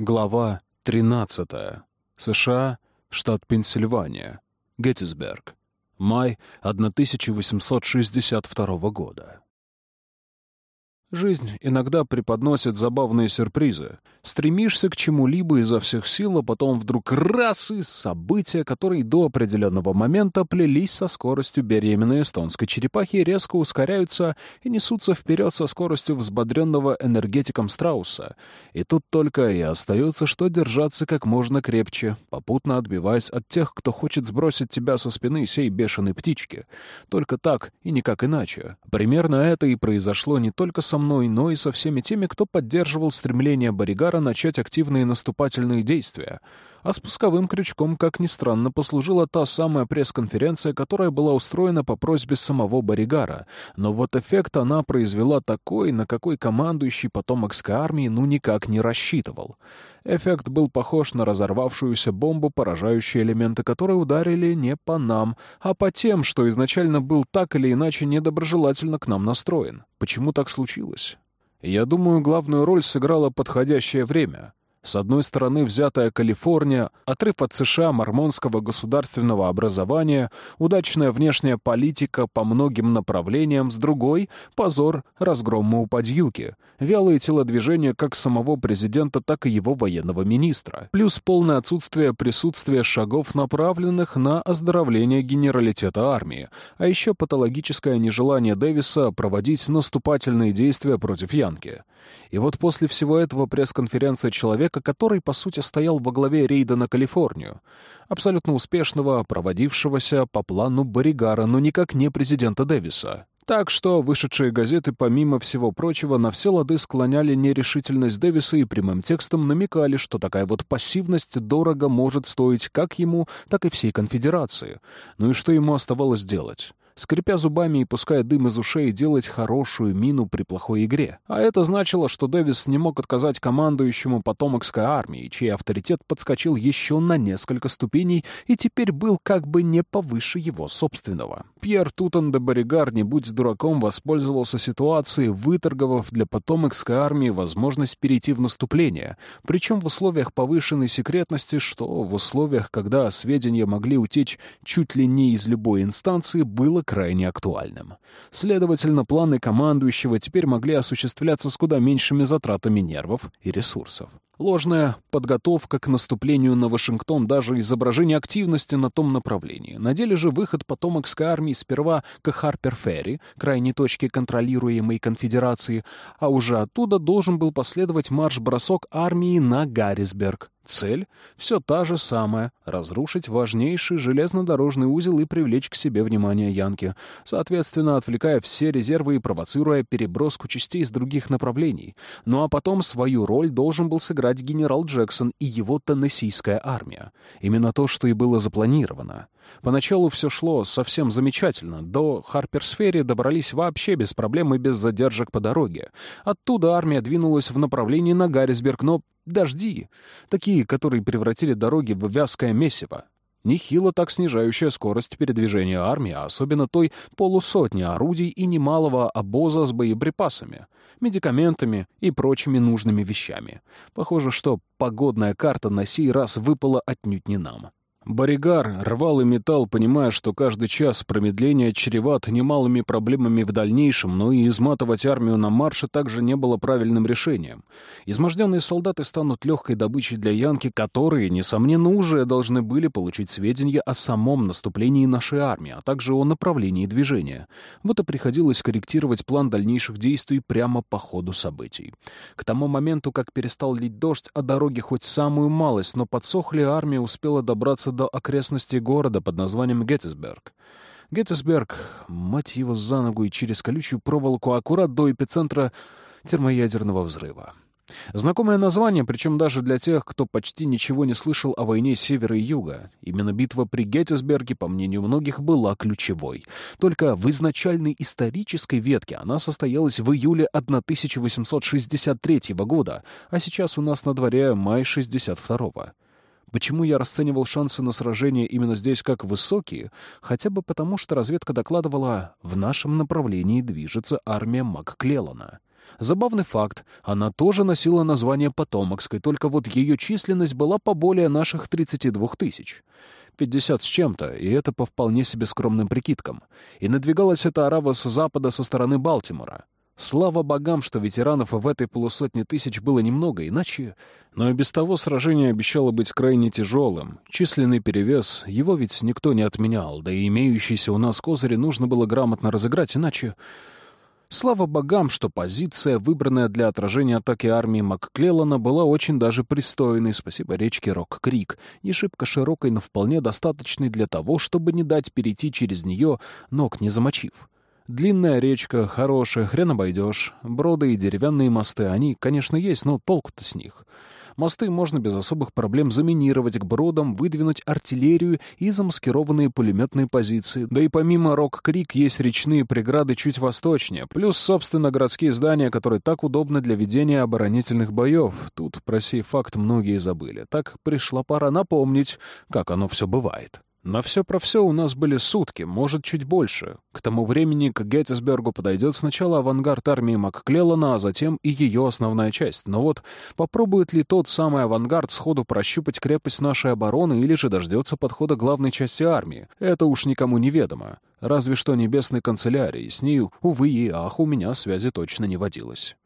Глава 13. США, штат Пенсильвания. Геттисберг. Май 1862 года. Жизнь иногда преподносит забавные сюрпризы. Стремишься к чему-либо изо всех сил, а потом вдруг раз и события, которые до определенного момента плелись со скоростью беременной эстонской черепахи, резко ускоряются и несутся вперед со скоростью взбодренного энергетиком страуса. И тут только и остается, что держаться как можно крепче, попутно отбиваясь от тех, кто хочет сбросить тебя со спины сей бешеной птички. Только так и никак иначе. Примерно это и произошло не только со мной, но и со всеми теми, кто поддерживал стремление Боригара начать активные наступательные действия. А спусковым крючком, как ни странно, послужила та самая пресс-конференция, которая была устроена по просьбе самого Боригара. Но вот эффект она произвела такой, на какой командующий потомокской армии ну никак не рассчитывал. Эффект был похож на разорвавшуюся бомбу, поражающие элементы которой ударили не по нам, а по тем, что изначально был так или иначе недоброжелательно к нам настроен. Почему так случилось? Я думаю, главную роль сыграло подходящее время. С одной стороны, взятая Калифорния, отрыв от США мормонского государственного образования, удачная внешняя политика по многим направлениям, с другой — позор разгрома у Падьюки, вялые телодвижения как самого президента, так и его военного министра, плюс полное отсутствие присутствия шагов, направленных на оздоровление генералитета армии, а еще патологическое нежелание Дэвиса проводить наступательные действия против Янки. И вот после всего этого пресс-конференция человека, который, по сути, стоял во главе рейда на Калифорнию, абсолютно успешного, проводившегося по плану Боригара, но никак не президента Дэвиса. Так что вышедшие газеты, помимо всего прочего, на все лады склоняли нерешительность Дэвиса и прямым текстом намекали, что такая вот пассивность дорого может стоить как ему, так и всей конфедерации. Ну и что ему оставалось делать? Скрипя зубами и пуская дым из ушей, делать хорошую мину при плохой игре. А это значило, что Дэвис не мог отказать командующему потомокской армии, чей авторитет подскочил еще на несколько ступеней и теперь был как бы не повыше его собственного. Пьер Тутан де Боригар, не будь дураком, воспользовался ситуацией, выторговав для потомокской армии возможность перейти в наступление, причем в условиях повышенной секретности, что в условиях, когда сведения могли утечь чуть ли не из любой инстанции, было крайне актуальным. Следовательно, планы командующего теперь могли осуществляться с куда меньшими затратами нервов и ресурсов. Ложная подготовка к наступлению на Вашингтон, даже изображение активности на том направлении. На деле же выход потомокской армии сперва к Харпер-Ферри, крайней точке контролируемой конфедерации, а уже оттуда должен был последовать марш-бросок армии на Гаррисберг, Цель все та же самая — разрушить важнейший железнодорожный узел и привлечь к себе внимание Янки, соответственно, отвлекая все резервы и провоцируя переброску частей с других направлений. Ну а потом свою роль должен был сыграть генерал Джексон и его Теннессийская армия. Именно то, что и было запланировано. Поначалу все шло совсем замечательно. До Харперсфери добрались вообще без проблем и без задержек по дороге. Оттуда армия двинулась в направлении на Гаррисберг, но дожди, такие, которые превратили дороги в вязкое месиво. Нехило так снижающая скорость передвижения армии, а особенно той полусотни орудий и немалого обоза с боеприпасами, медикаментами и прочими нужными вещами. Похоже, что погодная карта на сей раз выпала отнюдь не нам. Боригар рвал и металл, понимая, что каждый час промедления чреват немалыми проблемами в дальнейшем, но и изматывать армию на марше также не было правильным решением. Изможденные солдаты станут легкой добычей для Янки, которые, несомненно, уже должны были получить сведения о самом наступлении нашей армии, а также о направлении движения. Вот и приходилось корректировать план дальнейших действий прямо по ходу событий. К тому моменту, как перестал лить дождь, а дороги хоть самую малость, но подсохли, армия успела добраться до окрестностей города под названием Геттисберг. Геттисберг, мать его за ногу и через колючую проволоку, аккурат до эпицентра термоядерного взрыва. Знакомое название, причем даже для тех, кто почти ничего не слышал о войне Севера и Юга. Именно битва при Геттисберге, по мнению многих, была ключевой. Только в изначальной исторической ветке она состоялась в июле 1863 года, а сейчас у нас на дворе май 62 -го. Почему я расценивал шансы на сражение именно здесь как высокие? Хотя бы потому, что разведка докладывала, в нашем направлении движется армия МакКлеллана. Забавный факт, она тоже носила название Потомокской, только вот ее численность была поболее наших 32 тысяч. 50 с чем-то, и это по вполне себе скромным прикидкам. И надвигалась эта арава с запада со стороны Балтимора. Слава богам, что ветеранов в этой полусотне тысяч было немного, иначе... Но и без того сражение обещало быть крайне тяжелым. Численный перевес, его ведь никто не отменял, да и имеющиеся у нас козыри нужно было грамотно разыграть, иначе... Слава богам, что позиция, выбранная для отражения атаки армии Макклеллана, была очень даже пристойной, спасибо речке Рок-Крик, не шибко широкой, но вполне достаточной для того, чтобы не дать перейти через нее, ног не замочив. Длинная речка, хорошая, хрен обойдешь. Броды и деревянные мосты, они, конечно, есть, но толку-то с них. Мосты можно без особых проблем заминировать к бродам, выдвинуть артиллерию и замаскированные пулеметные позиции. Да и помимо Рок-Крик есть речные преграды чуть восточнее, плюс, собственно, городские здания, которые так удобны для ведения оборонительных боев. Тут про сей факт многие забыли. Так пришла пора напомнить, как оно все бывает. На все про все у нас были сутки, может, чуть больше. К тому времени к Геттисбергу подойдет сначала авангард армии Макклеллана, а затем и ее основная часть. Но вот попробует ли тот самый авангард сходу прощупать крепость нашей обороны или же дождется подхода главной части армии? Это уж никому не ведомо. Разве что небесной канцелярии. С ней, увы и ах, у меня связи точно не водилось.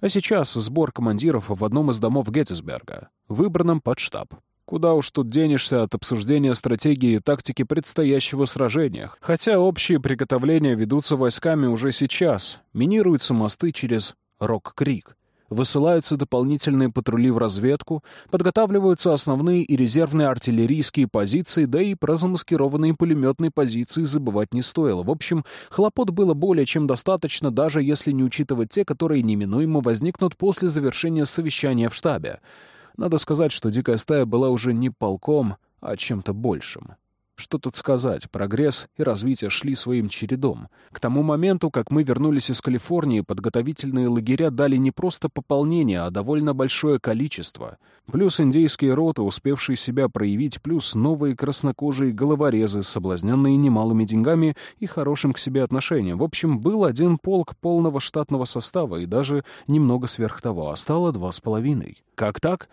А сейчас сбор командиров в одном из домов Геттисберга, выбранном под штаб. Куда уж тут денешься от обсуждения стратегии и тактики предстоящего сражения. Хотя общие приготовления ведутся войсками уже сейчас. Минируются мосты через Рок-Крик. Высылаются дополнительные патрули в разведку, подготавливаются основные и резервные артиллерийские позиции, да и про замаскированные пулеметные позиции забывать не стоило. В общем, хлопот было более чем достаточно, даже если не учитывать те, которые неминуемо возникнут после завершения совещания в штабе. Надо сказать, что дикая стая была уже не полком, а чем-то большим. Что тут сказать, прогресс и развитие шли своим чередом. К тому моменту, как мы вернулись из Калифорнии, подготовительные лагеря дали не просто пополнение, а довольно большое количество. Плюс индейские роты, успевшие себя проявить, плюс новые краснокожие головорезы, соблазненные немалыми деньгами и хорошим к себе отношением. В общем, был один полк полного штатного состава и даже немного сверх того, а стало два с половиной. Как так?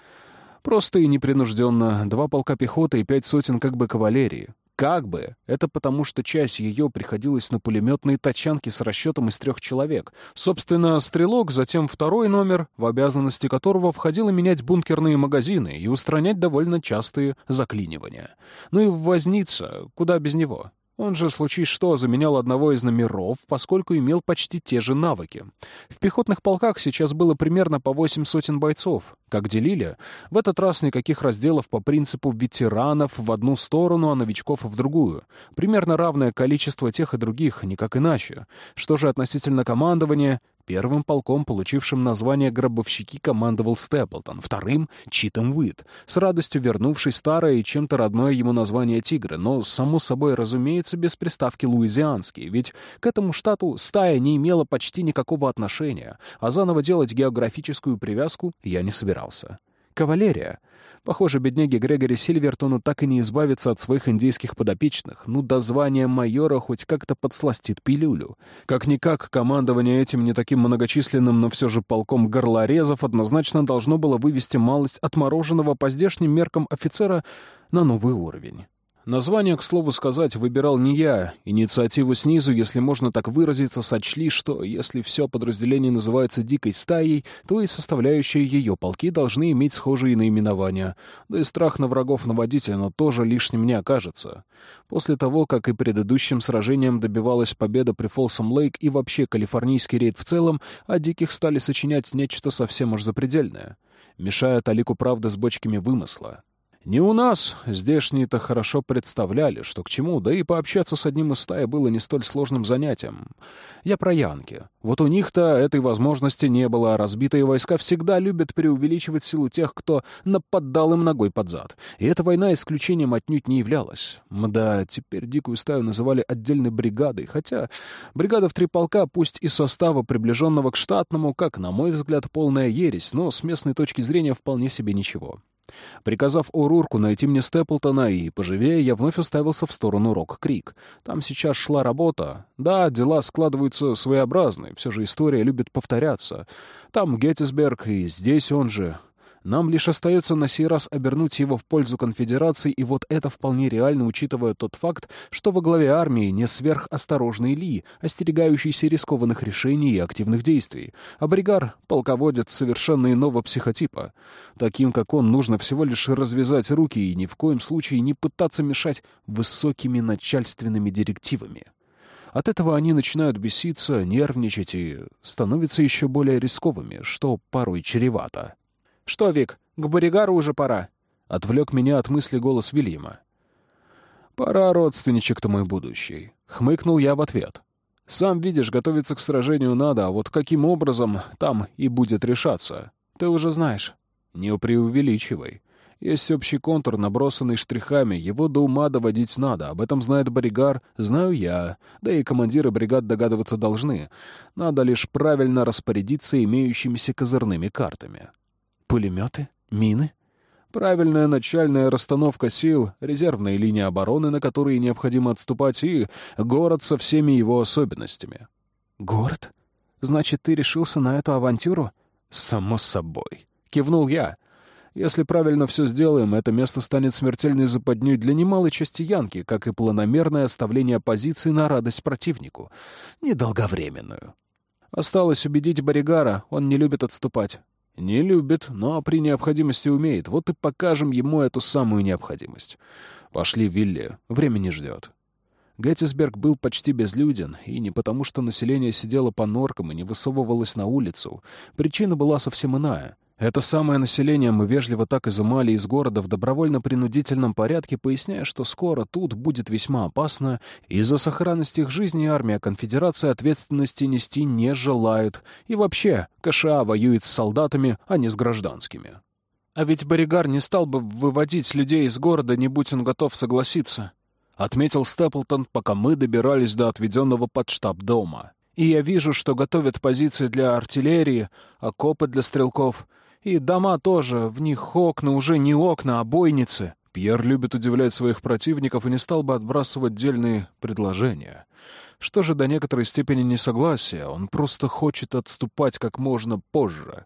Просто и непринужденно. Два полка пехоты и пять сотен как бы кавалерии. Как бы. Это потому, что часть ее приходилась на пулеметные тачанки с расчетом из трех человек. Собственно, стрелок, затем второй номер, в обязанности которого входило менять бункерные магазины и устранять довольно частые заклинивания. Ну и возница, куда без него. Он же, случись что, заменял одного из номеров, поскольку имел почти те же навыки. В пехотных полках сейчас было примерно по восемь сотен бойцов. Как делили? В этот раз никаких разделов по принципу ветеранов в одну сторону, а новичков в другую. Примерно равное количество тех и других, никак иначе. Что же относительно командования? Первым полком, получившим название «Гробовщики», командовал Степлтон, вторым — Читом Уит, с радостью вернувший старое и чем-то родное ему название «Тигры», но, само собой, разумеется, без приставки «Луизианский», ведь к этому штату стая не имела почти никакого отношения, а заново делать географическую привязку я не собирался. Кавалерия. Похоже, бедняге Грегори Сильвертону так и не избавиться от своих индейских подопечных. Ну, до звания майора хоть как-то подсластит пилюлю. Как-никак, командование этим не таким многочисленным, но все же полком горлорезов однозначно должно было вывести малость отмороженного по здешним меркам офицера на новый уровень. Название, к слову сказать, выбирал не я. Инициативу снизу, если можно так выразиться, сочли, что если все подразделение называется «дикой стаей», то и составляющие ее полки должны иметь схожие наименования. Да и страх на врагов наводить оно тоже лишним не окажется. После того, как и предыдущим сражением добивалась победа при Фолсом Лейк и вообще калифорнийский рейд в целом, о диких стали сочинять нечто совсем уж запредельное. Мешая талику правды с бочками вымысла. Не у нас. Здешние-то хорошо представляли, что к чему, да и пообщаться с одним из стаи было не столь сложным занятием. Я про Янки. Вот у них-то этой возможности не было, а разбитые войска всегда любят преувеличивать силу тех, кто нападал им ногой под зад. И эта война исключением отнюдь не являлась. Мда, теперь дикую стаю называли отдельной бригадой, хотя бригада в три полка, пусть из состава, приближенного к штатному, как, на мой взгляд, полная ересь, но с местной точки зрения вполне себе ничего. Приказав Урурку найти мне Степлтона и поживее, я вновь уставился в сторону Рок-Крик. Там сейчас шла работа. Да, дела складываются своеобразные, все же история любит повторяться. Там Геттисберг, и здесь он же. Нам лишь остается на сей раз обернуть его в пользу конфедерации, и вот это вполне реально, учитывая тот факт, что во главе армии не сверхосторожный Ли, остерегающийся рискованных решений и активных действий, а бригар — полководец совершенно иного психотипа. Таким, как он, нужно всего лишь развязать руки и ни в коем случае не пытаться мешать высокими начальственными директивами. От этого они начинают беситься, нервничать и становятся еще более рисковыми, что порой чревато. «Что, Вик, к Боригару уже пора?» — отвлек меня от мысли голос Вильяма. «Пора, родственничек ты мой будущий», — хмыкнул я в ответ. «Сам видишь, готовиться к сражению надо, а вот каким образом там и будет решаться, ты уже знаешь. Не преувеличивай. Есть общий контур, набросанный штрихами, его до ума доводить надо. Об этом знает Боригар, знаю я. Да и командиры бригад догадываться должны. Надо лишь правильно распорядиться имеющимися козырными картами. Пулеметы? Мины? Правильная начальная расстановка сил, резервные линии обороны, на которые необходимо отступать, и город со всеми его особенностями. «Город? Значит, ты решился на эту авантюру?» «Само собой», — кивнул я. «Если правильно все сделаем, это место станет смертельной западней для немалой части Янки, как и планомерное оставление позиции на радость противнику. Недолговременную». Осталось убедить Боригара, он не любит отступать. Не любит, но при необходимости умеет. Вот и покажем ему эту самую необходимость. Пошли, Вилли, время не ждет. Геттисберг был почти безлюден, и не потому, что население сидело по норкам и не высовывалось на улицу. Причина была совсем иная — это самое население мы вежливо так изымали из города в добровольно-принудительном порядке, поясняя, что скоро тут будет весьма опасно, и за сохранность их жизни армия конфедерации ответственности нести не желают, и вообще КША воюет с солдатами, а не с гражданскими. А ведь Боригар не стал бы выводить людей из города, не будь он готов согласиться, — отметил Степлтон, пока мы добирались до отведенного под штаб дома. И я вижу, что готовят позиции для артиллерии, окопы для стрелков — и дома тоже, в них окна уже не окна, а бойницы. Пьер любит удивлять своих противников и не стал бы отбрасывать дельные предложения. Что же до некоторой степени несогласия, он просто хочет отступать как можно позже.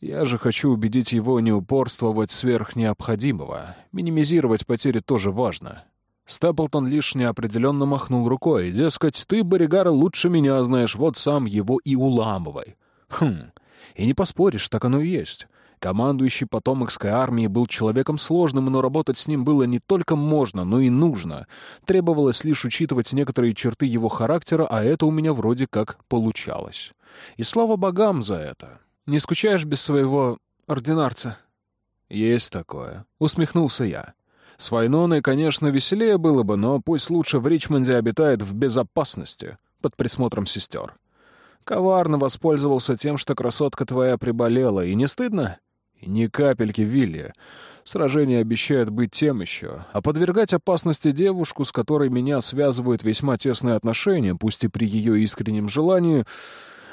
Я же хочу убедить его не упорствовать сверх необходимого. Минимизировать потери тоже важно. Степлтон лишь неопределенно махнул рукой. Дескать, ты, Боригара, лучше меня знаешь, вот сам его и уламывай. Хм, и не поспоришь, так оно и есть. Командующий потомокской армии был человеком сложным, но работать с ним было не только можно, но и нужно. Требовалось лишь учитывать некоторые черты его характера, а это у меня вроде как получалось. И слава богам за это. Не скучаешь без своего ординарца? Есть такое. Усмехнулся я. С Вайноной, конечно, веселее было бы, но пусть лучше в Ричмонде обитает в безопасности, под присмотром сестер. Коварно воспользовался тем, что красотка твоя приболела. И не стыдно? Ни капельки, Вилли. Сражение обещает быть тем еще. А подвергать опасности девушку, с которой меня связывают весьма тесные отношения, пусть и при ее искреннем желании,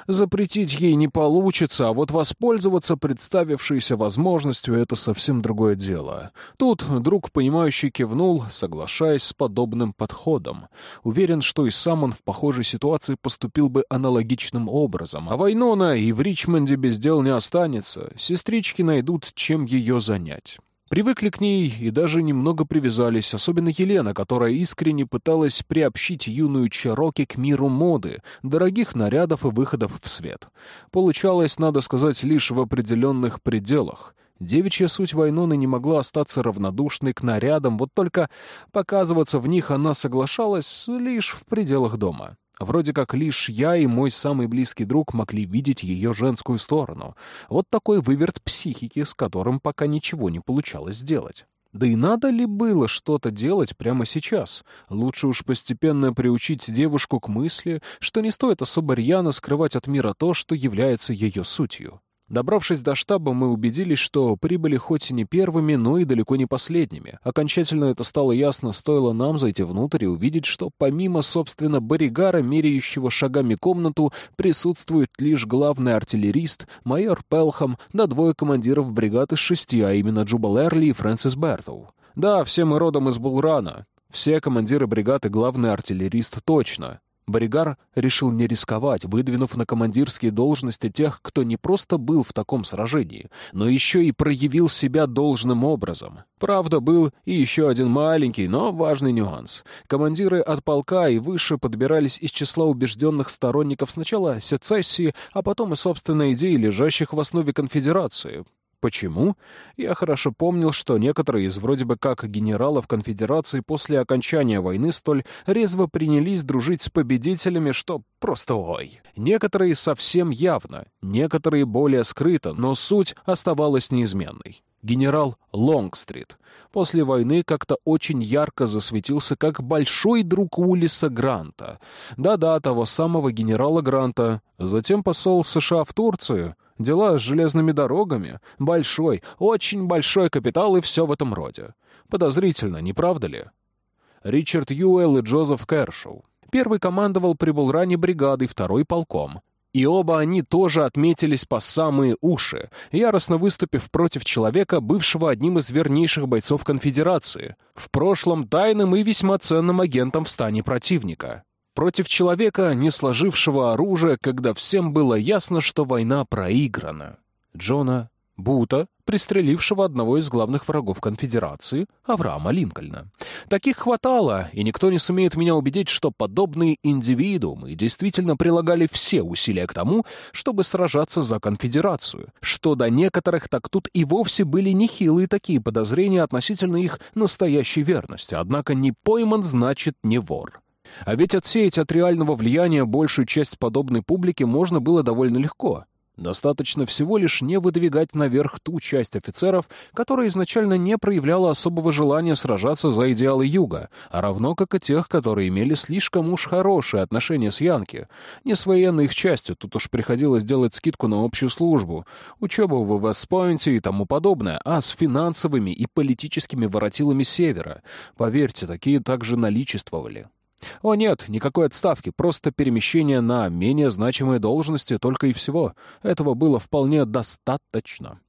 Запретить ей не получится, а вот воспользоваться представившейся возможностью — это совсем другое дело. Тут друг, понимающий, кивнул, соглашаясь с подобным подходом. Уверен, что и сам он в похожей ситуации поступил бы аналогичным образом. А Вайнона и в Ричмонде без дел не останется. Сестрички найдут, чем ее занять. Привыкли к ней и даже немного привязались, особенно Елена, которая искренне пыталась приобщить юную Чароки к миру моды, дорогих нарядов и выходов в свет. Получалось, надо сказать, лишь в определенных пределах. Девичья суть Вайноны не могла остаться равнодушной к нарядам, вот только показываться в них она соглашалась лишь в пределах дома. Вроде как лишь я и мой самый близкий друг могли видеть ее женскую сторону. Вот такой выверт психики, с которым пока ничего не получалось сделать. Да и надо ли было что-то делать прямо сейчас? Лучше уж постепенно приучить девушку к мысли, что не стоит особо рьяно скрывать от мира то, что является ее сутью. Добравшись до штаба, мы убедились, что прибыли хоть и не первыми, но и далеко не последними. Окончательно это стало ясно, стоило нам зайти внутрь и увидеть, что помимо, собственно, Боригара, меряющего шагами комнату, присутствует лишь главный артиллерист, майор Пелхам, да двое командиров бригад из шести, а именно Джубал Эрли и Фрэнсис Бертл. Да, все мы родом из Булрана. Все командиры бригад и главный артиллерист точно. Боригар решил не рисковать, выдвинув на командирские должности тех, кто не просто был в таком сражении, но еще и проявил себя должным образом. Правда, был и еще один маленький, но важный нюанс. Командиры от полка и выше подбирались из числа убежденных сторонников сначала сецессии, а потом и собственной идеи, лежащих в основе конфедерации. Почему? Я хорошо помнил, что некоторые из вроде бы как генералов конфедерации после окончания войны столь резво принялись дружить с победителями, что просто ой. Некоторые совсем явно, некоторые более скрыто, но суть оставалась неизменной. Генерал Лонгстрит после войны как-то очень ярко засветился как большой друг Уиллиса Гранта. Да-да, того самого генерала Гранта. Затем посол США в Турцию — Дела с железными дорогами, большой, очень большой капитал и все в этом роде. Подозрительно, не правда ли? Ричард Юэлл и Джозеф Кэршоу. Первый командовал при Булране бригадой, второй — полком. И оба они тоже отметились по самые уши, яростно выступив против человека, бывшего одним из вернейших бойцов конфедерации, в прошлом тайным и весьма ценным агентом в стане противника против человека, не сложившего оружие, когда всем было ясно, что война проиграна. Джона Бута, пристрелившего одного из главных врагов конфедерации, Авраама Линкольна. Таких хватало, и никто не сумеет меня убедить, что подобные индивидуумы действительно прилагали все усилия к тому, чтобы сражаться за конфедерацию, что до некоторых так тут и вовсе были нехилые такие подозрения относительно их настоящей верности, однако не пойман значит не вор. А ведь отсеять от реального влияния большую часть подобной публики можно было довольно легко. Достаточно всего лишь не выдвигать наверх ту часть офицеров, которая изначально не проявляла особого желания сражаться за идеалы Юга, а равно как и тех, которые имели слишком уж хорошие отношения с Янки. Не с военной их частью, тут уж приходилось делать скидку на общую службу, учебу в Вестпойнте и тому подобное, а с финансовыми и политическими воротилами Севера. Поверьте, такие также наличествовали. О нет, никакой отставки, просто перемещение на менее значимые должности только и всего. Этого было вполне достаточно.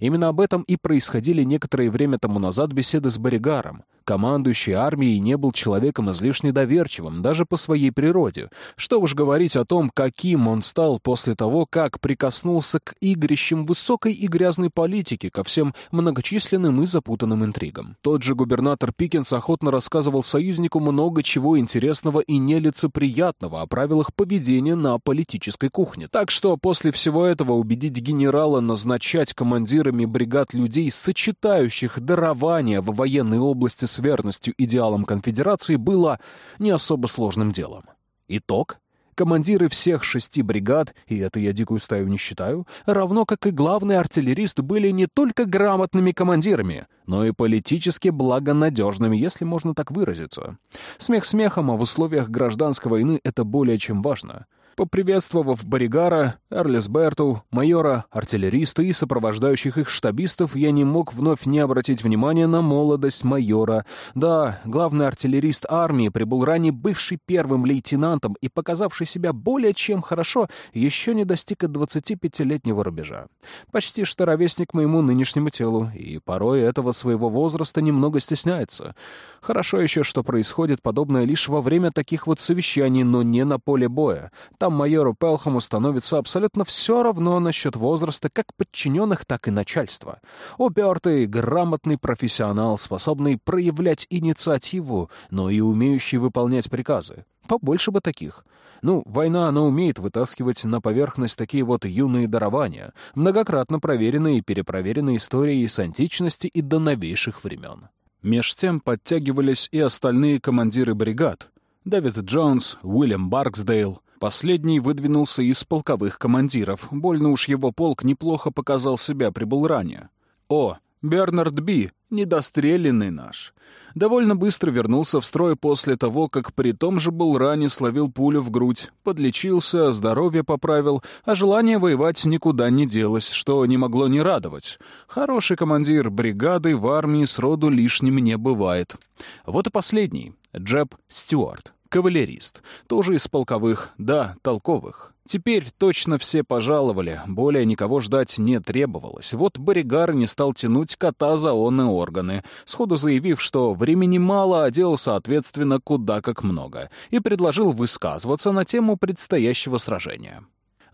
Именно об этом и происходили некоторое время тому назад беседы с Боригаром. Командующий армией не был человеком излишне доверчивым, даже по своей природе. Что уж говорить о том, каким он стал после того, как прикоснулся к игрищам высокой и грязной политики, ко всем многочисленным и запутанным интригам. Тот же губернатор Пикенс охотно рассказывал союзнику много чего интересного и нелицеприятного о правилах поведения на политической кухне. Так что после всего этого убедить генерала назначать командирами бригад людей, сочетающих дарования в военной области с верностью идеалам конфедерации было не особо сложным делом. Итог командиры всех шести бригад, и это я дикую стаю не считаю, равно как и главный артиллерист были не только грамотными командирами, но и политически благонадежными, если можно так выразиться. Смех смехом, а в условиях гражданской войны это более чем важно — Поприветствовав Боригара, Эрлисберту, майора, артиллериста и сопровождающих их штабистов, я не мог вновь не обратить внимания на молодость майора. Да, главный артиллерист армии прибыл ранее бывший первым лейтенантом и показавший себя более чем хорошо, еще не достиг и 25-летнего рубежа. Почти что ровесник моему нынешнему телу, и порой этого своего возраста немного стесняется. Хорошо еще, что происходит подобное лишь во время таких вот совещаний, но не на поле боя. Там там майору Пелхаму становится абсолютно все равно насчет возраста как подчиненных, так и начальства. Упертый, грамотный профессионал, способный проявлять инициативу, но и умеющий выполнять приказы. Побольше бы таких. Ну, война, она умеет вытаскивать на поверхность такие вот юные дарования, многократно проверенные и перепроверенные историей с античности и до новейших времен. Меж тем подтягивались и остальные командиры бригад. Дэвид Джонс, Уильям Барксдейл, Последний выдвинулся из полковых командиров. Больно уж его полк неплохо показал себя при Булране. О, Бернард Би, Недостреленный наш. Довольно быстро вернулся в строй после того, как при том же был ранен, словил пулю в грудь, подлечился, здоровье поправил, а желание воевать никуда не делось, что не могло не радовать. Хороший командир бригады в армии сроду лишним не бывает. Вот и последний — Джеб Стюарт, кавалерист, тоже из полковых, да, толковых. Теперь точно все пожаловали, более никого ждать не требовалось. Вот Боригар не стал тянуть кота за онные органы, сходу заявив, что времени мало, а дел, соответственно, куда как много, и предложил высказываться на тему предстоящего сражения.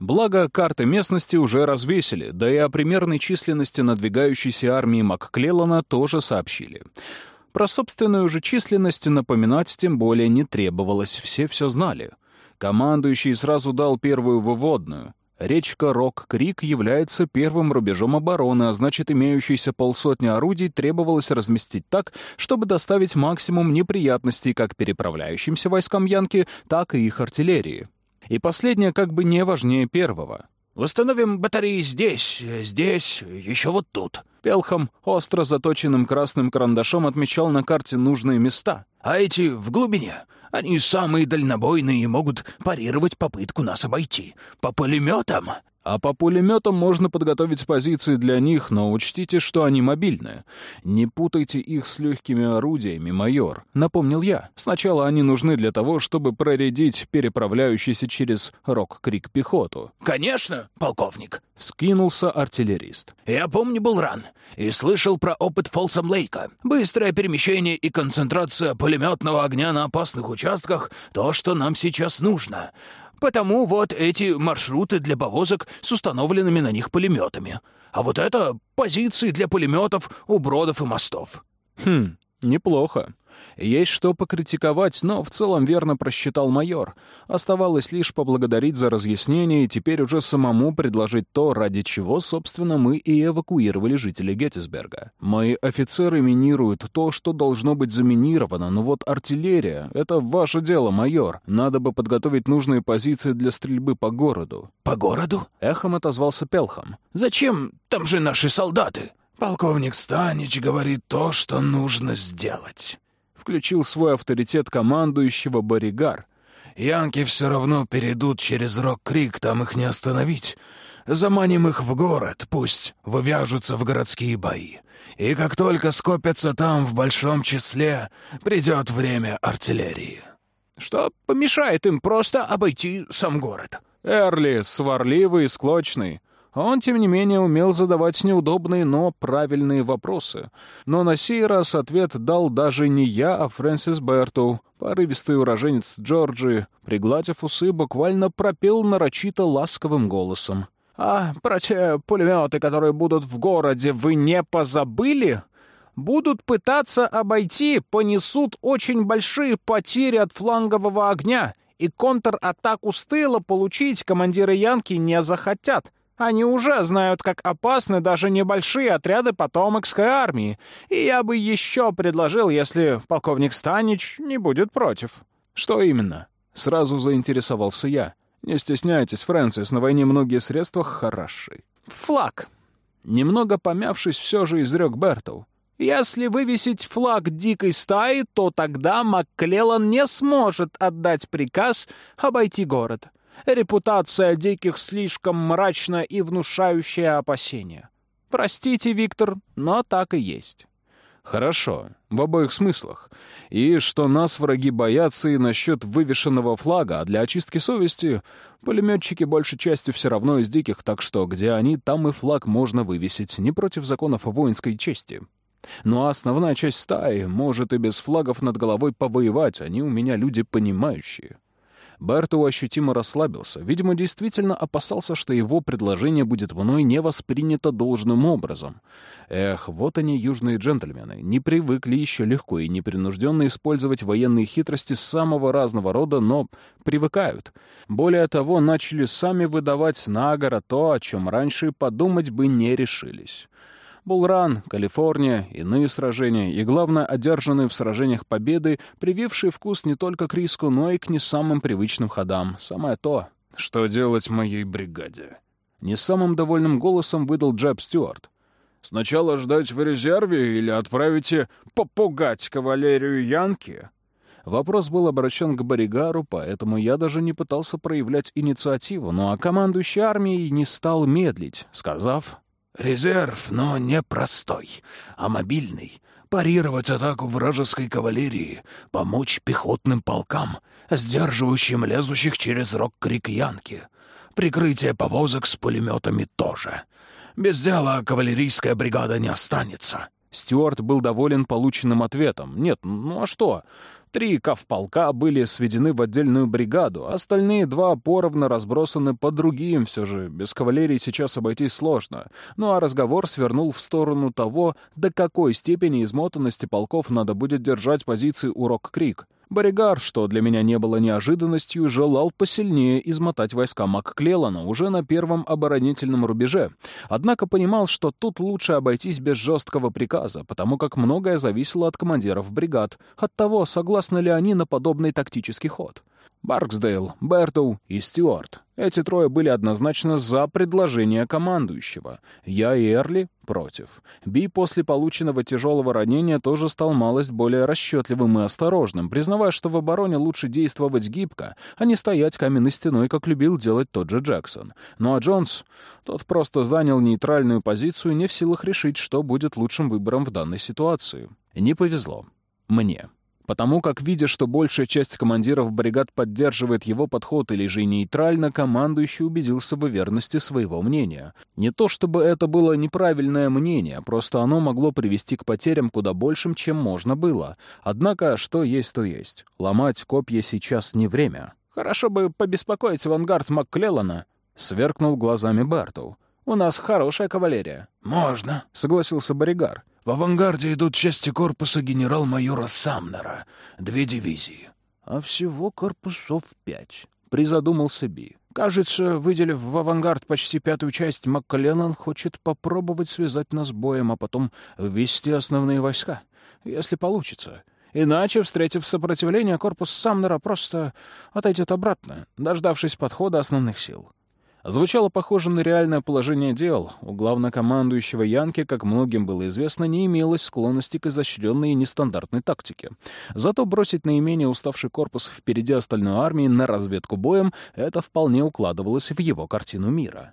Благо, карты местности уже развесили, да и о примерной численности надвигающейся армии Макклеллана тоже сообщили. Про собственную же численность напоминать тем более не требовалось, все все знали — Командующий сразу дал первую выводную. Речка Рок-Крик является первым рубежом обороны, а значит, имеющиеся полсотни орудий требовалось разместить так, чтобы доставить максимум неприятностей как переправляющимся войскам Янки, так и их артиллерии. И последнее как бы не важнее первого. «Восстановим батареи здесь, здесь, еще вот тут». Пелхам остро заточенным красным карандашом отмечал на карте нужные места. «А эти в глубине. Они самые дальнобойные и могут парировать попытку нас обойти. По пулеметам а по пулеметам можно подготовить позиции для них, но учтите, что они мобильные. Не путайте их с легкими орудиями, майор. Напомнил я. Сначала они нужны для того, чтобы проредить переправляющийся через Рок-Крик пехоту. «Конечно, полковник!» — вскинулся артиллерист. «Я помню был ран и слышал про опыт Фолсом Лейка. Быстрое перемещение и концентрация пулеметного огня на опасных участках — то, что нам сейчас нужно. Потому вот эти маршруты для повозок с установленными на них пулеметами. А вот это позиции для пулеметов у бродов и мостов. Хм, неплохо. Есть что покритиковать, но в целом верно просчитал майор. Оставалось лишь поблагодарить за разъяснение и теперь уже самому предложить то, ради чего, собственно, мы и эвакуировали жителей Геттисберга. Мои офицеры минируют то, что должно быть заминировано, но вот артиллерия — это ваше дело, майор. Надо бы подготовить нужные позиции для стрельбы по городу. «По городу?» — эхом отозвался Пелхам. «Зачем? Там же наши солдаты!» «Полковник Станич говорит то, что нужно сделать» включил свой авторитет командующего Боригар. «Янки все равно перейдут через Рок-Крик, там их не остановить. Заманим их в город, пусть вывяжутся в городские бои. И как только скопятся там в большом числе, придет время артиллерии». «Что помешает им просто обойти сам город?» «Эрли, сварливый и склочный. Он, тем не менее, умел задавать неудобные, но правильные вопросы. Но на сей раз ответ дал даже не я, а Фрэнсис Берту, порывистый уроженец Джорджии, пригладив усы, буквально пропел нарочито ласковым голосом. «А про те пулеметы, которые будут в городе, вы не позабыли?» будут пытаться обойти, понесут очень большие потери от флангового огня, и контратаку с тыла получить командиры Янки не захотят. Они уже знают, как опасны даже небольшие отряды потомокской армии, и я бы еще предложил, если полковник Станич не будет против». «Что именно?» — сразу заинтересовался я. «Не стесняйтесь, Фрэнсис, на войне многие средства хороши». «Флаг!» Немного помявшись, все же изрек Бертл. «Если вывесить флаг дикой стаи, то тогда Макклеллан не сможет отдать приказ обойти город. Репутация диких слишком мрачна и внушающая опасения. Простите, Виктор, но так и есть. Хорошо, в обоих смыслах. И что нас враги боятся и насчет вывешенного флага, а для очистки совести пулеметчики большей частью все равно из диких, так что где они, там и флаг можно вывесить, не против законов воинской чести. Ну а основная часть стаи может и без флагов над головой повоевать, они у меня люди понимающие. Барту ощутимо расслабился. Видимо, действительно опасался, что его предложение будет мной не воспринято должным образом. Эх, вот они, южные джентльмены, не привыкли еще легко и непринужденно использовать военные хитрости самого разного рода, но привыкают. Более того, начали сами выдавать на гора то, о чем раньше подумать бы не решились. Булран, Калифорния, иные сражения и, главное, одержанные в сражениях победы, привившие вкус не только к риску, но и к не самым привычным ходам. Самое то, что делать моей бригаде. Не самым довольным голосом выдал Джеб Стюарт. Сначала ждать в резерве или отправите попугать кавалерию Янки?» Вопрос был обращен к Боригару, поэтому я даже не пытался проявлять инициативу, ну а командующий армией не стал медлить, сказав «Резерв, но не простой, а мобильный. Парировать атаку вражеской кавалерии, помочь пехотным полкам, сдерживающим лезущих через рок-крик Янки. Прикрытие повозок с пулеметами тоже. Без дела кавалерийская бригада не останется». Стюарт был доволен полученным ответом. «Нет, ну а что? Три кавполка были сведены в отдельную бригаду, остальные два поровно разбросаны по другим, все же без кавалерии сейчас обойтись сложно. Ну а разговор свернул в сторону того, до какой степени измотанности полков надо будет держать позиции у Рок-Крик. Боригар, что для меня не было неожиданностью, желал посильнее измотать войска Макклеллана уже на первом оборонительном рубеже. Однако понимал, что тут лучше обойтись без жесткого приказа, потому как многое зависело от командиров бригад, от того, согласны ли они на подобный тактический ход. Барксдейл, Бертоу и Стюарт. Эти трое были однозначно за предложение командующего. Я и Эрли — против. Би после полученного тяжелого ранения тоже стал малость более расчетливым и осторожным, признавая, что в обороне лучше действовать гибко, а не стоять каменной стеной, как любил делать тот же Джексон. Ну а Джонс, тот просто занял нейтральную позицию, не в силах решить, что будет лучшим выбором в данной ситуации. Не повезло. Мне потому как, видя, что большая часть командиров бригад поддерживает его подход или же нейтрально, командующий убедился в верности своего мнения. Не то чтобы это было неправильное мнение, просто оно могло привести к потерям куда большим, чем можно было. Однако, что есть, то есть. Ломать копья сейчас не время. «Хорошо бы побеспокоить авангард Макклеллана», — сверкнул глазами Барту. «У нас хорошая кавалерия». «Можно», — согласился Боригар. В авангарде идут части корпуса генерал-майора Самнера, две дивизии. А всего корпусов пять, призадумался Би. Кажется, выделив в авангард почти пятую часть, МакКалленан хочет попробовать связать нас боем, а потом ввести основные войска, если получится. Иначе, встретив сопротивление, корпус Самнера просто отойдет обратно, дождавшись подхода основных сил. Звучало похоже на реальное положение дел. У главнокомандующего Янки, как многим было известно, не имелось склонности к изощренной и нестандартной тактике. Зато бросить наименее уставший корпус впереди остальной армии на разведку боем — это вполне укладывалось в его картину мира.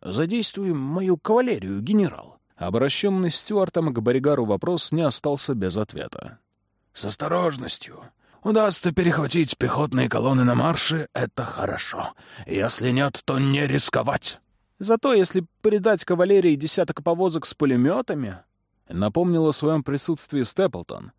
«Задействуем мою кавалерию, генерал». Обращенный Стюартом к Боригару вопрос не остался без ответа. «С осторожностью. Удастся перехватить пехотные колонны на марше — это хорошо. Если нет, то не рисковать. Зато если придать кавалерии десяток повозок с пулеметами, напомнил о своем присутствии Степлтон.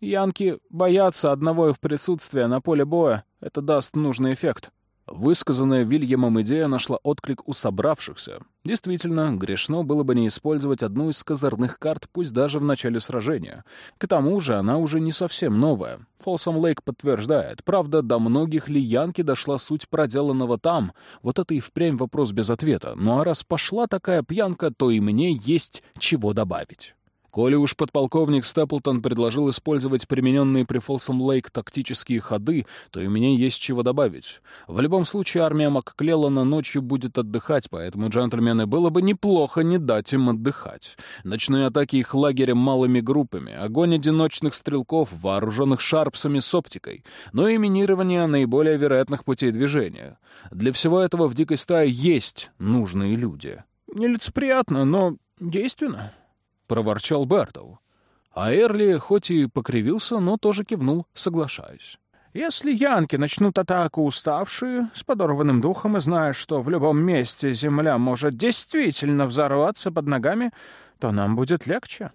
Янки боятся одного их присутствия на поле боя. Это даст нужный эффект. Высказанная Вильямом идея нашла отклик у собравшихся. Действительно, грешно было бы не использовать одну из козырных карт, пусть даже в начале сражения. К тому же она уже не совсем новая. Фолсом Лейк подтверждает. Правда, до многих ли Янки дошла суть проделанного там? Вот это и впрямь вопрос без ответа. Ну а раз пошла такая пьянка, то и мне есть чего добавить. Коли уж подполковник Степлтон предложил использовать примененные при Фолсом Лейк тактические ходы, то и мне есть чего добавить. В любом случае, армия Макклеллана ночью будет отдыхать, поэтому, джентльмены, было бы неплохо не дать им отдыхать. Ночные атаки их лагерем малыми группами, огонь одиночных стрелков, вооруженных шарпсами с оптикой, но и минирование наиболее вероятных путей движения. Для всего этого в дикой стае есть нужные люди. Нелицеприятно, но действенно. — проворчал Бертл. А Эрли хоть и покривился, но тоже кивнул, соглашаясь. «Если янки начнут атаку уставшие, с подорванным духом и зная, что в любом месте земля может действительно взорваться под ногами, то нам будет легче».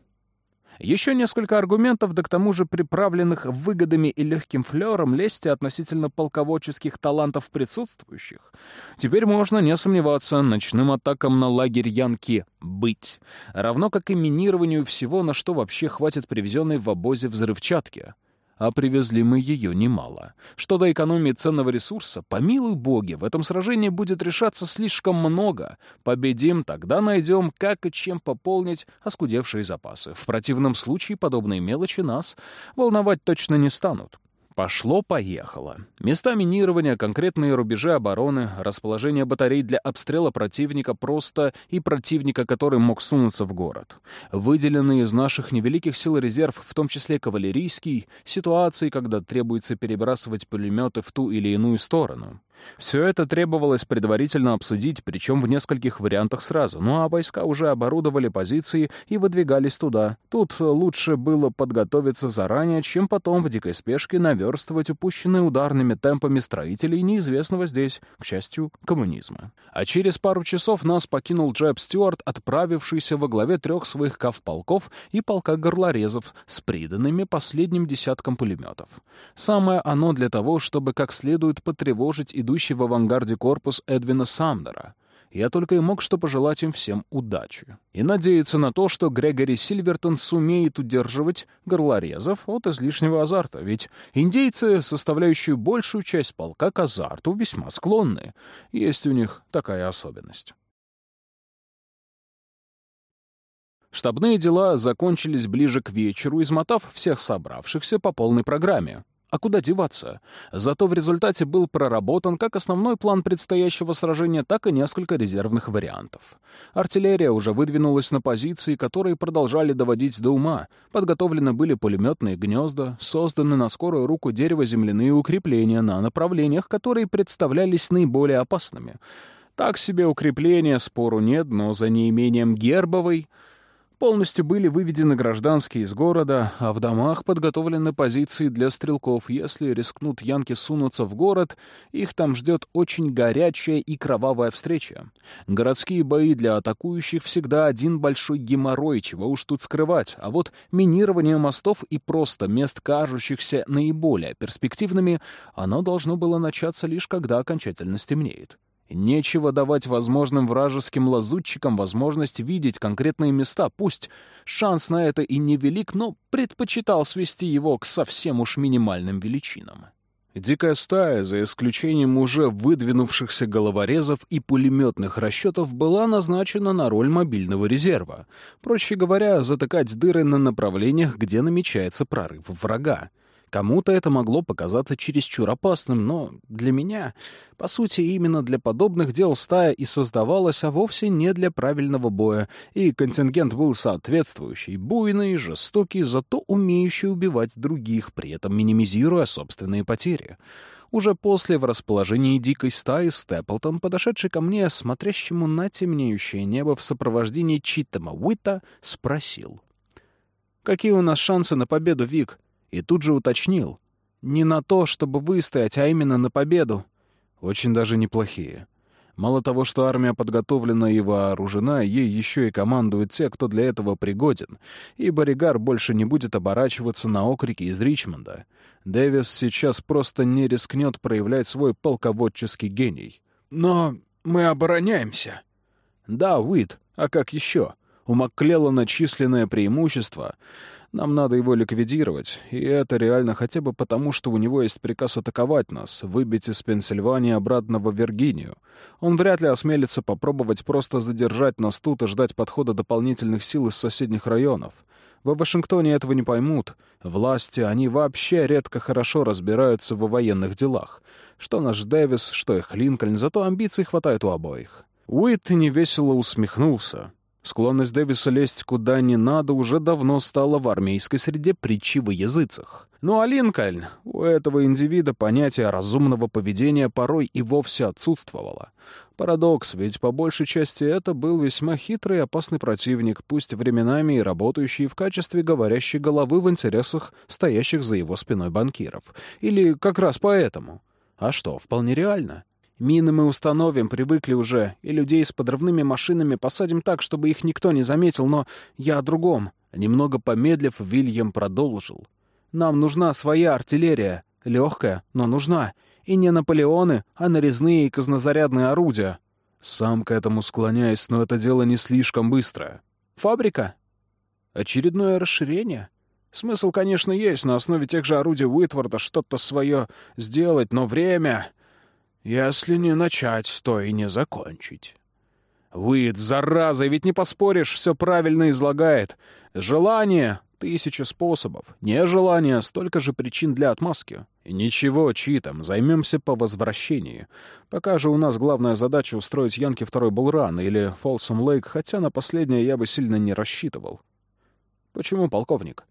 Еще несколько аргументов, да к тому же приправленных выгодами и легким флером лести относительно полководческих талантов присутствующих. Теперь можно не сомневаться, ночным атакам на лагерь Янки быть, равно как и минированию всего, на что вообще хватит привезенной в обозе взрывчатки а привезли мы ее немало. Что до экономии ценного ресурса, помилуй боги, в этом сражении будет решаться слишком много. Победим, тогда найдем, как и чем пополнить оскудевшие запасы. В противном случае подобные мелочи нас волновать точно не станут. Пошло-поехало. Места минирования, конкретные рубежи обороны, расположение батарей для обстрела противника просто и противника, который мог сунуться в город. Выделенный из наших невеликих сил резерв, в том числе кавалерийский, ситуации, когда требуется перебрасывать пулеметы в ту или иную сторону. Все это требовалось предварительно обсудить, причем в нескольких вариантах сразу, ну а войска уже оборудовали позиции и выдвигались туда. Тут лучше было подготовиться заранее, чем потом в дикой спешке наверстывать упущенные ударными темпами строителей неизвестного здесь, к счастью, коммунизма. А через пару часов нас покинул Джеб Стюарт, отправившийся во главе трех своих кавполков и полка горлорезов с приданными последним десятком пулеметов. Самое оно для того, чтобы как следует потревожить и идущий в авангарде корпус Эдвина Самнера. Я только и мог что пожелать им всем удачи. И надеяться на то, что Грегори Сильвертон сумеет удерживать горлорезов от излишнего азарта, ведь индейцы, составляющие большую часть полка к азарту, весьма склонны. Есть у них такая особенность. Штабные дела закончились ближе к вечеру, измотав всех собравшихся по полной программе. А куда деваться? Зато в результате был проработан как основной план предстоящего сражения, так и несколько резервных вариантов. Артиллерия уже выдвинулась на позиции, которые продолжали доводить до ума. Подготовлены были пулеметные гнезда, созданы на скорую руку дерево-земляные укрепления на направлениях, которые представлялись наиболее опасными. Так себе укрепления, спору нет, но за неимением гербовой Полностью были выведены гражданские из города, а в домах подготовлены позиции для стрелков. Если рискнут янки сунуться в город, их там ждет очень горячая и кровавая встреча. Городские бои для атакующих всегда один большой геморрой, чего уж тут скрывать. А вот минирование мостов и просто мест, кажущихся наиболее перспективными, оно должно было начаться лишь когда окончательно стемнеет. Нечего давать возможным вражеским лазутчикам возможность видеть конкретные места, пусть шанс на это и невелик, но предпочитал свести его к совсем уж минимальным величинам. Дикая стая, за исключением уже выдвинувшихся головорезов и пулеметных расчетов, была назначена на роль мобильного резерва. Проще говоря, затыкать дыры на направлениях, где намечается прорыв врага. Кому-то это могло показаться чересчур опасным, но для меня, по сути, именно для подобных дел стая и создавалась, а вовсе не для правильного боя, и контингент был соответствующий, буйный, жестокий, зато умеющий убивать других, при этом минимизируя собственные потери. Уже после в расположении дикой стаи Степлтон, подошедший ко мне, смотрящему на темнеющее небо в сопровождении Читтема Уита, спросил. «Какие у нас шансы на победу, Вик?» И тут же уточнил. Не на то, чтобы выстоять, а именно на победу. Очень даже неплохие. Мало того, что армия подготовлена и вооружена, ей еще и командуют те, кто для этого пригоден, и Боригар больше не будет оборачиваться на окрики из Ричмонда. Дэвис сейчас просто не рискнет проявлять свой полководческий гений. «Но мы обороняемся». «Да, Уит, а как еще? У Макклеллана численное преимущество». Нам надо его ликвидировать, и это реально хотя бы потому, что у него есть приказ атаковать нас, выбить из Пенсильвании обратно в Виргинию. Он вряд ли осмелится попробовать просто задержать нас тут и ждать подхода дополнительных сил из соседних районов. Во Вашингтоне этого не поймут. Власти, они вообще редко хорошо разбираются во военных делах. Что наш Дэвис, что их Линкольн, зато амбиций хватает у обоих. Уитт невесело усмехнулся. Склонность Дэвиса лезть куда не надо уже давно стала в армейской среде притчей во языцах. Ну а Линкольн, у этого индивида понятие разумного поведения порой и вовсе отсутствовало. Парадокс, ведь по большей части это был весьма хитрый и опасный противник, пусть временами и работающий в качестве говорящей головы в интересах стоящих за его спиной банкиров. Или как раз поэтому. А что, вполне реально. Мины мы установим, привыкли уже, и людей с подрывными машинами посадим так, чтобы их никто не заметил, но я о другом». Немного помедлив, Вильям продолжил. «Нам нужна своя артиллерия. Легкая, но нужна. И не Наполеоны, а нарезные и казнозарядные орудия». «Сам к этому склоняюсь, но это дело не слишком быстрое». «Фабрика?» «Очередное расширение?» Смысл, конечно, есть на основе тех же орудий Уитворда что-то свое сделать, но время... Если не начать, то и не закончить. Уит, зараза, ведь не поспоришь, все правильно излагает. Желание Тысяча способов. Не желание, столько же причин для отмазки. И ничего, читом, займемся по возвращении. Пока же у нас главная задача устроить Янке второй Булран или Фолсом Лейк, хотя на последнее я бы сильно не рассчитывал. Почему, полковник?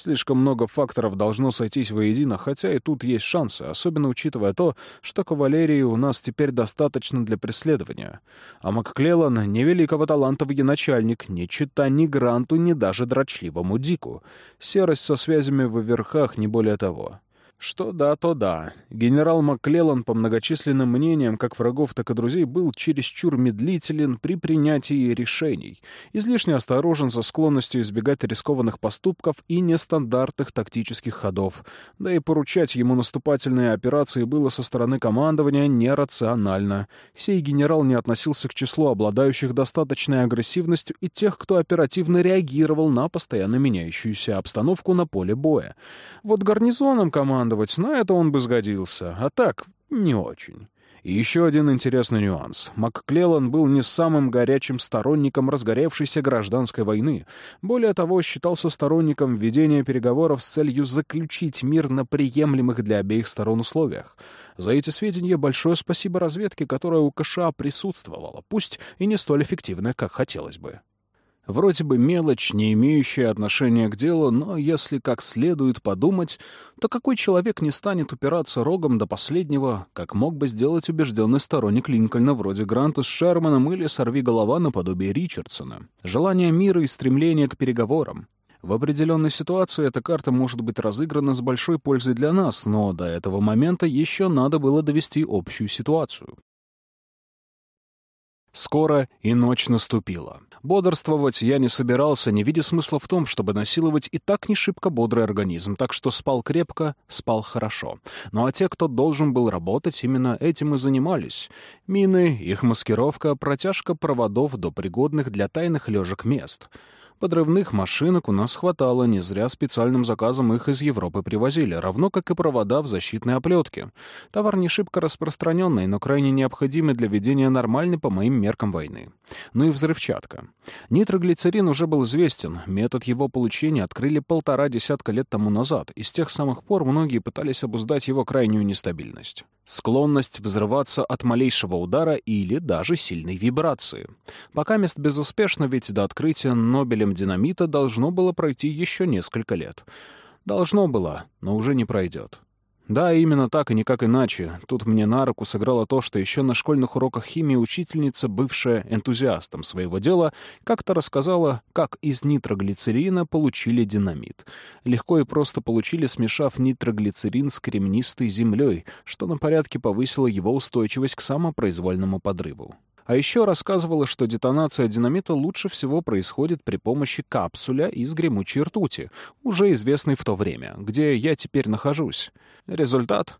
Слишком много факторов должно сойтись воедино, хотя и тут есть шансы, особенно учитывая то, что кавалерии у нас теперь достаточно для преследования. А Макклеллан — не великого таланта военачальник, не чита ни Гранту, ни даже дрочливому Дику. Серость со связями в верхах, не более того. Что да, то да. Генерал Макклеллан, по многочисленным мнениям как врагов, так и друзей, был чересчур медлителен при принятии решений, излишне осторожен со склонностью избегать рискованных поступков и нестандартных тактических ходов, да и поручать ему наступательные операции было со стороны командования нерационально. Сей генерал не относился к числу обладающих достаточной агрессивностью и тех, кто оперативно реагировал на постоянно меняющуюся обстановку на поле боя. Вот гарнизоном команд командовать, на это он бы сгодился, а так не очень. И еще один интересный нюанс. МакКлеллан был не самым горячим сторонником разгоревшейся гражданской войны. Более того, считался сторонником введения переговоров с целью заключить мир на приемлемых для обеих сторон условиях. За эти сведения большое спасибо разведке, которая у КША присутствовала, пусть и не столь эффективная, как хотелось бы. Вроде бы мелочь, не имеющая отношения к делу, но если как следует подумать, то какой человек не станет упираться рогом до последнего, как мог бы сделать убежденный сторонник Линкольна вроде Гранта с Шерманом или сорвиголова наподобие Ричардсона? Желание мира и стремление к переговорам. В определенной ситуации эта карта может быть разыграна с большой пользой для нас, но до этого момента еще надо было довести общую ситуацию. Скоро и ночь наступила. Бодрствовать я не собирался, не видя смысла в том, чтобы насиловать и так не шибко бодрый организм, так что спал крепко, спал хорошо. Ну а те, кто должен был работать, именно этим и занимались. Мины, их маскировка, протяжка проводов до пригодных для тайных лежек мест — Подрывных машинок у нас хватало, не зря специальным заказом их из Европы привозили, равно как и провода в защитной оплетке. Товар не шибко распространенный, но крайне необходимый для ведения нормальной по моим меркам войны. Ну и взрывчатка. Нитроглицерин уже был известен, метод его получения открыли полтора десятка лет тому назад, и с тех самых пор многие пытались обуздать его крайнюю нестабильность. Склонность взрываться от малейшего удара или даже сильной вибрации. Пока мест безуспешно, ведь до открытия Нобелем динамита должно было пройти еще несколько лет. Должно было, но уже не пройдет. Да, именно так и никак иначе. Тут мне на руку сыграло то, что еще на школьных уроках химии учительница, бывшая энтузиастом своего дела, как-то рассказала, как из нитроглицерина получили динамит. Легко и просто получили, смешав нитроглицерин с кремнистой землей, что на порядке повысило его устойчивость к самопроизвольному подрыву. А еще рассказывала, что детонация динамита лучше всего происходит при помощи капсуля из гремучей ртути, уже известной в то время, где я теперь нахожусь. Результат?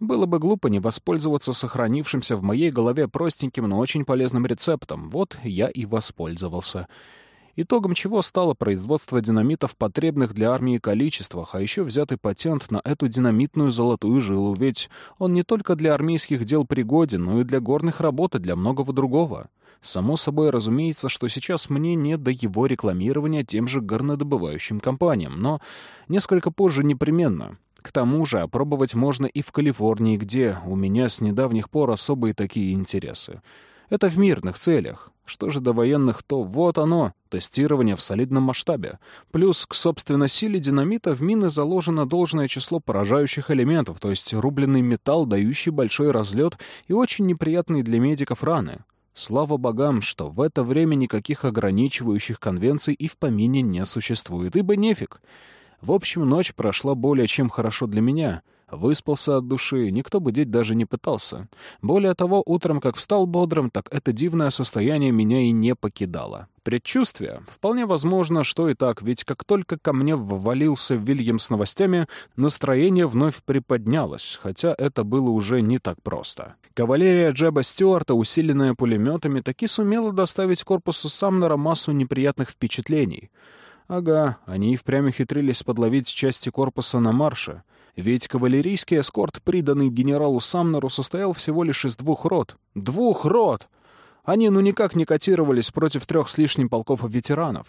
Было бы глупо не воспользоваться сохранившимся в моей голове простеньким, но очень полезным рецептом. Вот я и воспользовался итогом чего стало производство динамита в потребных для армии количествах, а еще взятый патент на эту динамитную золотую жилу, ведь он не только для армейских дел пригоден, но и для горных работ и для многого другого. Само собой разумеется, что сейчас мне не до его рекламирования тем же горнодобывающим компаниям, но несколько позже непременно. К тому же опробовать можно и в Калифорнии, где у меня с недавних пор особые такие интересы. Это в мирных целях. Что же до военных, то вот оно, тестирование в солидном масштабе. Плюс к, собственно, силе динамита в мины заложено должное число поражающих элементов, то есть рубленый металл, дающий большой разлет и очень неприятные для медиков раны. Слава богам, что в это время никаких ограничивающих конвенций и в помине не существует, ибо нефиг. В общем, ночь прошла более чем хорошо для меня — Выспался от души, никто будить даже не пытался. Более того, утром как встал бодрым, так это дивное состояние меня и не покидало. Предчувствие? Вполне возможно, что и так, ведь как только ко мне ввалился Вильям с новостями, настроение вновь приподнялось, хотя это было уже не так просто. Кавалерия Джеба Стюарта, усиленная пулеметами, таки сумела доставить корпусу Самнера массу неприятных впечатлений. Ага, они и впрямь ухитрились подловить части корпуса на марше. Ведь кавалерийский эскорт, приданный генералу Самнеру, состоял всего лишь из двух рот. Двух рот! Они ну никак не котировались против трех с лишним полков ветеранов.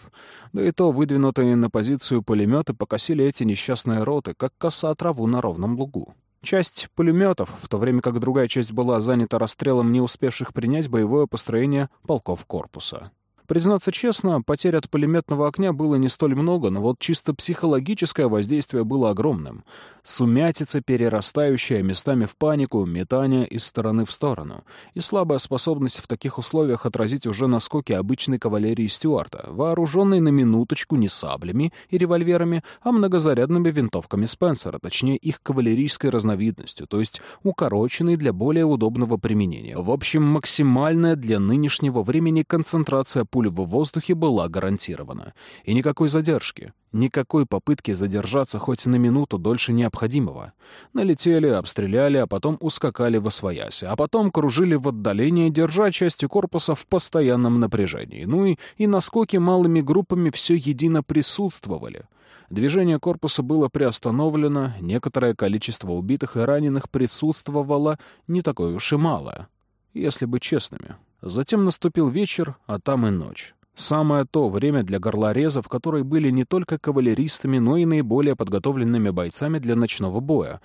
Да и то выдвинутые на позицию пулеметы покосили эти несчастные роты, как коса траву на ровном лугу. Часть пулеметов, в то время как другая часть была занята расстрелом не успевших принять боевое построение полков корпуса. Признаться честно, потерь от пулеметного огня было не столь много, но вот чисто психологическое воздействие было огромным. Сумятица, перерастающая местами в панику, метание из стороны в сторону. И слабая способность в таких условиях отразить уже наскоки обычной кавалерии Стюарта, вооруженной на минуточку не саблями и револьверами, а многозарядными винтовками Спенсера, точнее их кавалерийской разновидностью, то есть укороченной для более удобного применения. В общем, максимальная для нынешнего времени концентрация пуль в воздухе была гарантирована. И никакой задержки. Никакой попытки задержаться хоть на минуту дольше необходимого. Налетели, обстреляли, а потом ускакали во свояси, а потом кружили в отдалении, держа части корпуса в постоянном напряжении. Ну и, и наскоки малыми группами все едино присутствовали. Движение корпуса было приостановлено, некоторое количество убитых и раненых присутствовало не такое уж и малое, если быть честными. Затем наступил вечер, а там и ночь. Самое то время для горлорезов, которые были не только кавалеристами, но и наиболее подготовленными бойцами для ночного боя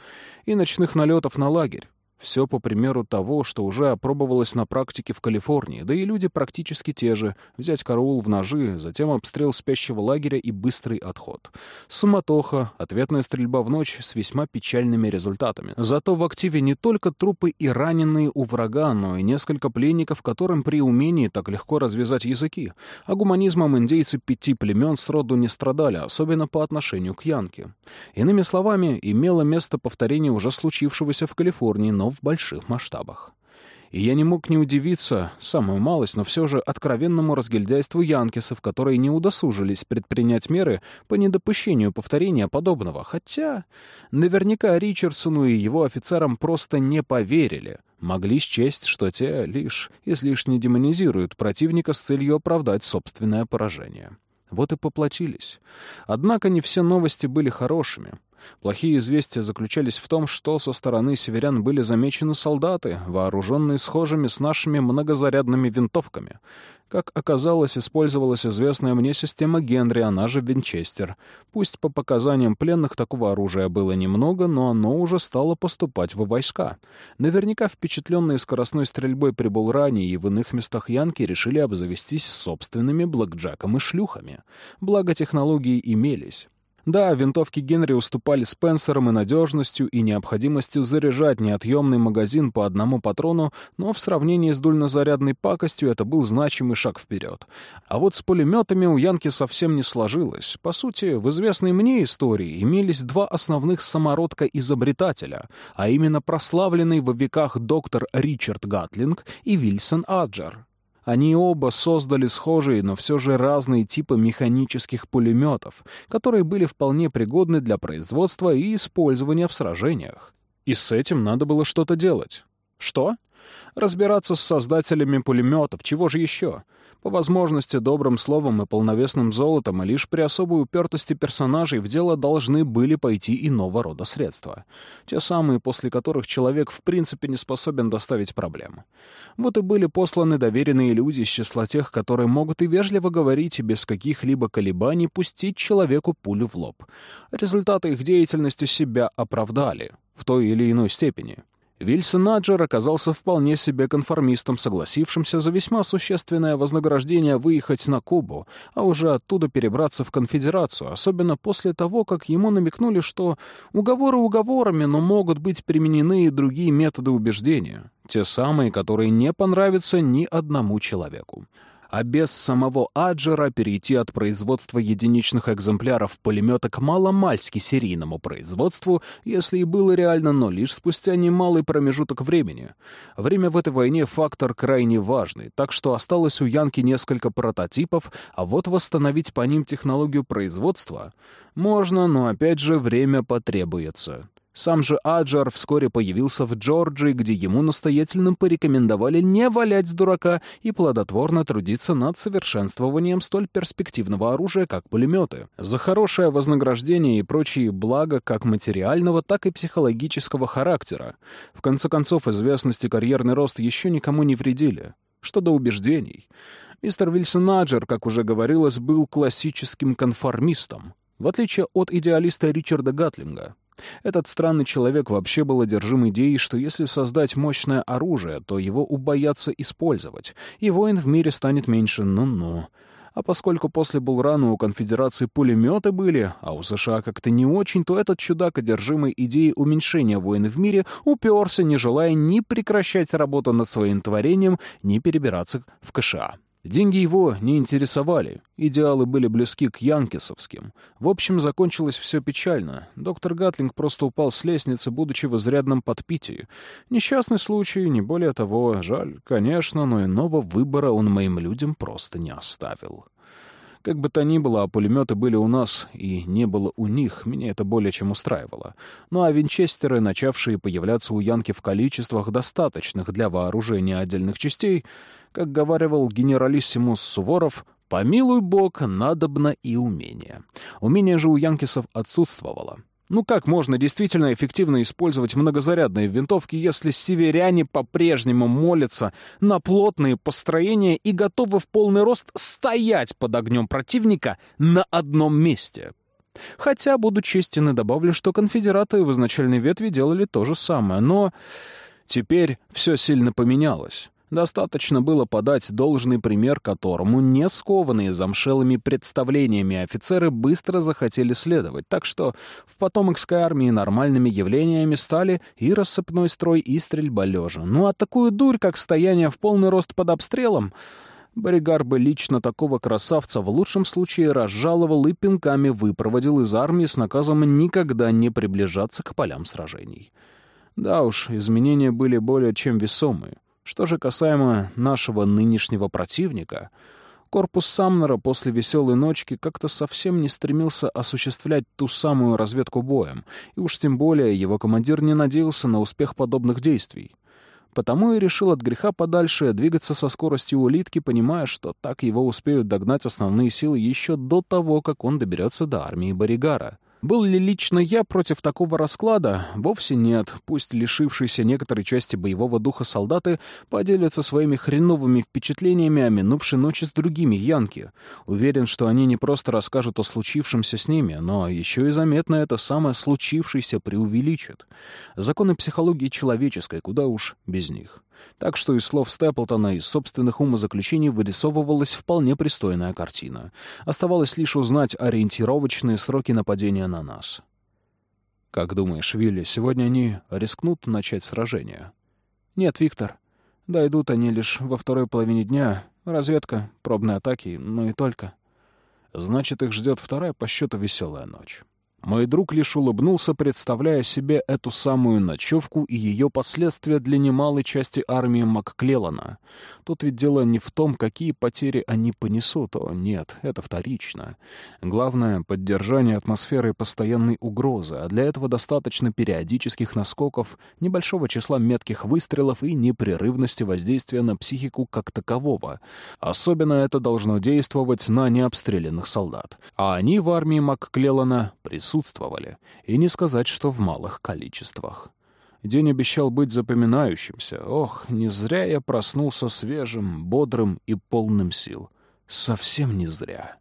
и ночных налетов на лагерь. Все по примеру того, что уже опробовалось на практике в Калифорнии, да и люди практически те же. Взять караул в ножи, затем обстрел спящего лагеря и быстрый отход. Суматоха, ответная стрельба в ночь с весьма печальными результатами. Зато в активе не только трупы и раненые у врага, но и несколько пленников, которым при умении так легко развязать языки. А гуманизмом индейцы пяти племен сроду не страдали, особенно по отношению к Янке. Иными словами, имело место повторение уже случившегося в Калифорнии, но в больших масштабах. И я не мог не удивиться, самую малость, но все же откровенному разгильдяйству янкисов, которые не удосужились предпринять меры по недопущению повторения подобного, хотя наверняка Ричардсону и его офицерам просто не поверили, могли счесть, что те лишь излишне демонизируют противника с целью оправдать собственное поражение. Вот и поплатились. Однако не все новости были хорошими. Плохие известия заключались в том, что со стороны северян были замечены солдаты, вооруженные схожими с нашими многозарядными винтовками. Как оказалось, использовалась известная мне система Генри, она же Винчестер. Пусть по показаниям пленных такого оружия было немного, но оно уже стало поступать в войска. Наверняка впечатленные скоростной стрельбой при Булране и в иных местах Янки решили обзавестись собственными блэкджаком и шлюхами. Благо технологии имелись. Да, винтовки Генри уступали Спенсерам и надежностью, и необходимостью заряжать неотъемный магазин по одному патрону, но в сравнении с дульнозарядной пакостью это был значимый шаг вперед. А вот с пулеметами у Янки совсем не сложилось. По сути, в известной мне истории имелись два основных самородка-изобретателя, а именно прославленный во веках доктор Ричард Гатлинг и Вильсон Аджер. Они оба создали схожие, но все же разные типы механических пулеметов, которые были вполне пригодны для производства и использования в сражениях. И с этим надо было что-то делать. Что? Разбираться с создателями пулеметов, чего же еще? По возможности добрым словом и полновесным золотом, и лишь при особой упертости персонажей в дело должны были пойти иного рода средства. Те самые, после которых человек в принципе не способен доставить проблем. Вот и были посланы доверенные люди из числа тех, которые могут и вежливо говорить, и без каких-либо колебаний пустить человеку пулю в лоб. Результаты их деятельности себя оправдали в той или иной степени. Вильсон Наджер оказался вполне себе конформистом, согласившимся за весьма существенное вознаграждение выехать на Кубу, а уже оттуда перебраться в конфедерацию, особенно после того, как ему намекнули, что уговоры уговорами, но могут быть применены и другие методы убеждения, те самые, которые не понравятся ни одному человеку а без самого Аджера перейти от производства единичных экземпляров пулемета к маломальски серийному производству, если и было реально, но лишь спустя немалый промежуток времени. Время в этой войне фактор крайне важный, так что осталось у Янки несколько прототипов, а вот восстановить по ним технологию производства можно, но опять же время потребуется. Сам же Аджар вскоре появился в Джорджии, где ему настоятельно порекомендовали не валять дурака и плодотворно трудиться над совершенствованием столь перспективного оружия, как пулеметы. За хорошее вознаграждение и прочие блага как материального, так и психологического характера. В конце концов, известность и карьерный рост еще никому не вредили. Что до убеждений. Мистер Вильсон Наджер, как уже говорилось, был классическим конформистом, в отличие от идеалиста Ричарда Гатлинга. Этот странный человек вообще был одержим идеей, что если создать мощное оружие, то его убоятся использовать, и войн в мире станет меньше, ну-ну. А поскольку после Булрана у конфедерации пулеметы были, а у США как-то не очень, то этот чудак, одержимый идеей уменьшения войн в мире, уперся, не желая ни прекращать работу над своим творением, ни перебираться в КША. Деньги его не интересовали, идеалы были близки к янкисовским. В общем, закончилось все печально. Доктор Гатлинг просто упал с лестницы, будучи в изрядном подпитии. Несчастный случай, не более того. Жаль, конечно, но иного выбора он моим людям просто не оставил. Как бы то ни было, а пулеметы были у нас, и не было у них, меня это более чем устраивало. Ну а винчестеры, начавшие появляться у Янки в количествах, достаточных для вооружения отдельных частей, как говаривал генералиссимус Суворов, «Помилуй бог, надобно и умение». Умение же у янкисов отсутствовало. Ну как можно действительно эффективно использовать многозарядные винтовки, если северяне по-прежнему молятся на плотные построения и готовы в полный рост стоять под огнем противника на одном месте? Хотя, буду честен и добавлю, что конфедераты в изначальной ветви делали то же самое, но теперь все сильно поменялось. Достаточно было подать должный пример которому не скованные замшелыми представлениями офицеры быстро захотели следовать, так что в потомокской армии нормальными явлениями стали и рассыпной строй, и стрельба лежа. Ну а такую дурь, как стояние в полный рост под обстрелом... Боригар бы лично такого красавца в лучшем случае разжаловал и пинками выпроводил из армии с наказом никогда не приближаться к полям сражений. Да уж, изменения были более чем весомые. Что же касаемо нашего нынешнего противника, корпус Самнера после «Веселой ночки» как-то совсем не стремился осуществлять ту самую разведку боем, и уж тем более его командир не надеялся на успех подобных действий. Потому и решил от греха подальше двигаться со скоростью улитки, понимая, что так его успеют догнать основные силы еще до того, как он доберется до армии Боригара. Был ли лично я против такого расклада? Вовсе нет. Пусть лишившиеся некоторой части боевого духа солдаты поделятся своими хреновыми впечатлениями о минувшей ночи с другими янки. Уверен, что они не просто расскажут о случившемся с ними, но еще и заметно это самое случившееся преувеличат. Законы психологии человеческой, куда уж без них. Так что из слов Степлтона и собственных умозаключений вырисовывалась вполне пристойная картина. Оставалось лишь узнать ориентировочные сроки нападения на нас. «Как думаешь, Вилли, сегодня они рискнут начать сражение?» «Нет, Виктор. Дойдут они лишь во второй половине дня. Разведка, пробные атаки, но и только. Значит, их ждет вторая по счету веселая ночь». Мой друг лишь улыбнулся, представляя себе эту самую ночевку и ее последствия для немалой части армии Макклеллана. Тут ведь дело не в том, какие потери они понесут, о нет, это вторично. Главное — поддержание атмосферы постоянной угрозы, а для этого достаточно периодических наскоков, небольшого числа метких выстрелов и непрерывности воздействия на психику как такового. Особенно это должно действовать на необстрелянных солдат. А они в армии Макклеллана присутствуют присутствовали, и не сказать, что в малых количествах. День обещал быть запоминающимся. Ох, не зря я проснулся свежим, бодрым и полным сил. Совсем не зря.